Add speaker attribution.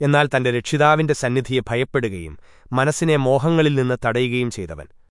Speaker 1: എന്നാൽ തന്റെ രക്ഷിതാവിന്റെ സന്നിധിയെ ഭയപ്പെടുകയും മനസ്സിനെ മോഹങ്ങളിൽ നിന്ന് തടയുകയും ചെയ്തവൻ.